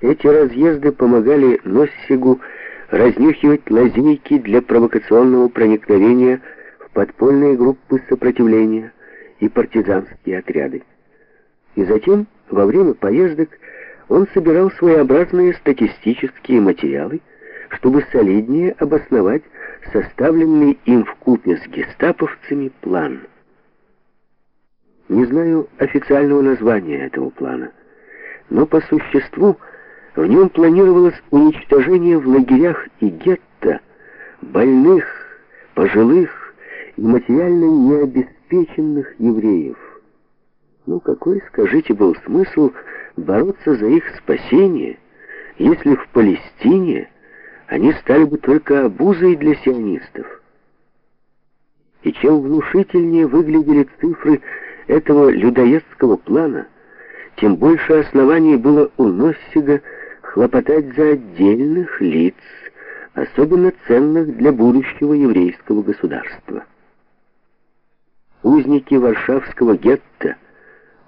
Эти разъезды помогали Носсигу разнюхивать лазейки для провокационного проникновения в подпольные группы сопротивления и партизанские отряды. И затем, во время поездок, он собирал своеобразные статистические материалы, чтобы солиднее обосновать составленный им в купе с гестаповцами план. Не знаю официального названия этого плана, но по существу в нем планировалось уничтожение в лагерях и гетто больных, пожилых и материально необеспеченных евреев. Ну какой, скажите, был смысл бороться за их спасение, если в Палестине они стали бы только обузой для сионистов? И чем внушительнее выглядели цифры этого людоедского плана, тем больше оснований было у Носсига хлопотать за отдельных лиц, особенно ценных для будущего еврейского государства. Узники Варшавского гетто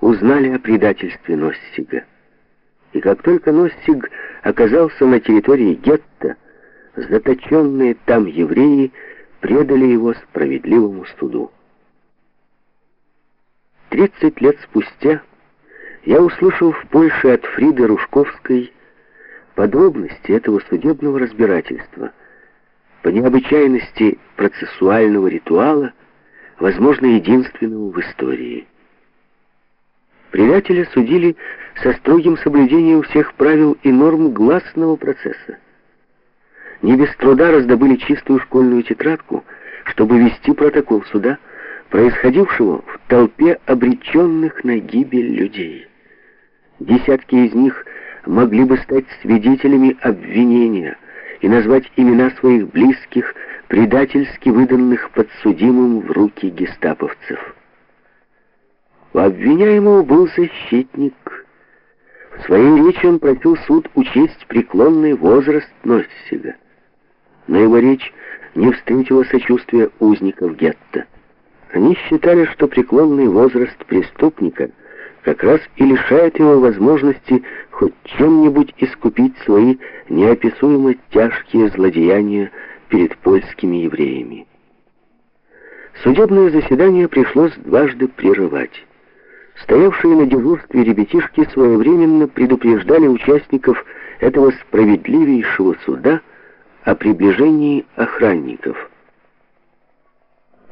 узнали о предательстве Носсига. И как только Носсиг оказался на территории гетто, заточенные там евреи предали его справедливому суду. Тридцать лет спустя я услышал в Польше от Фриды Рушковской подробности этого судебного разбирательства, по необычайности процессуального ритуала, возможно, единственного в истории. Предателя судили со строгим соблюдением всех правил и норм гласного процесса. Не без труда раздобыли чистую школьную тетрадку, чтобы вести протокол суда, происходившего в толпе обреченных на гибель людей. Десятки из них могли бы стать свидетелями обвинения и назвать имена своих близких, предательски выданных подсудимым в руки гестаповцев. У обвиняемого был защитник. В своей речи он просил суд учесть преклонный возраст Носсига. Но его речь не встретила сочувствия узников гетто. Они считали, что преклонный возраст преступника как раз и лишает его возможности хоть чем-нибудь искупить свои неописуемо тяжкие злодеяния перед польскими евреями. Судебное заседание пришлось дважды прерывать. Стоявшие на дежурстве ребятишки своевременно предупреждали участников этого справедливейшего суда о приближении охранников.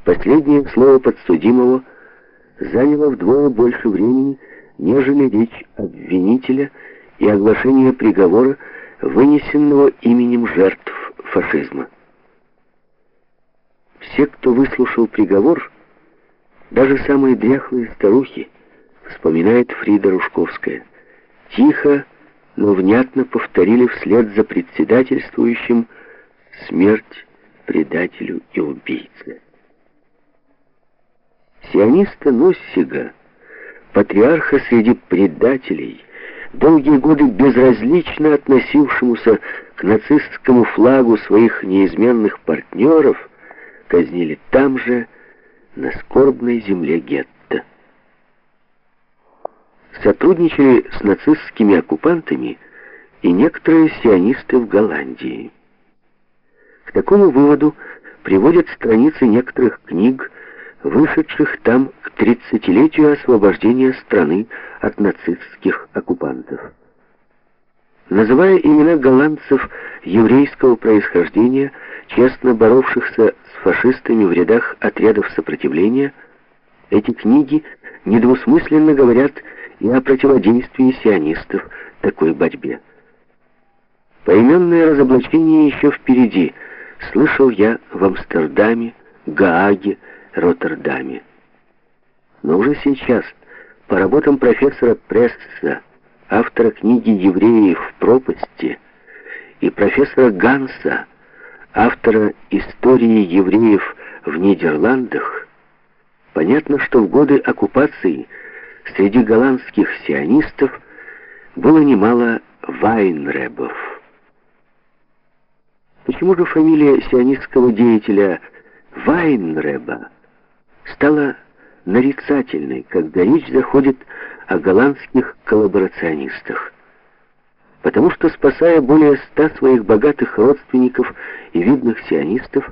Последнее слово подсудимого заняло вдвое больше времени, нежели речь обвинителя и оглашение приговора, вынесенного именем жертв фашизма. Все, кто выслушал приговор, даже самые дряхлые старухи, вспоминает Фрида Рушковская, тихо, но внятно повторили вслед за председательствующим смерть предателю и убийце. Сиониста Носсига, патриарха среди предателей, долгие годы безразлично относившемуся к нацистскому флагу своих неизменных партнеров, казнили там же, на скорбной земле гетто. Сотрудничали с нацистскими оккупантами и некоторые сионисты в Голландии. К такому выводу приводят страницы некоторых книг, вышедших там к тридцатилетию освобождения страны от нацистских оккупантов. Называя имена голландцев еврейского происхождения, честно боровшихся с фашистами в рядах отрядов сопротивления, эти книги недвусмысленно говорят и о противодействии сионистов такой борьбе. Поименное разоблачение еще впереди, слышал я в Амстердаме, Гааге, Роттердаме. Но уже сейчас, по работам профессора Пресса, автора книги «Евреи в пропасти», и профессора Ганса, автора «Истории евреев в Нидерландах», понятно, что в годы оккупации среди голландских сионистов было немало Вайнребов. Почему же фамилия сионистского деятеля Вайнреба стала нарицательной, когда речь заходит о голландских коллаборационистах. потому что, спасая более ста своих богатых родственников и видных сионистов,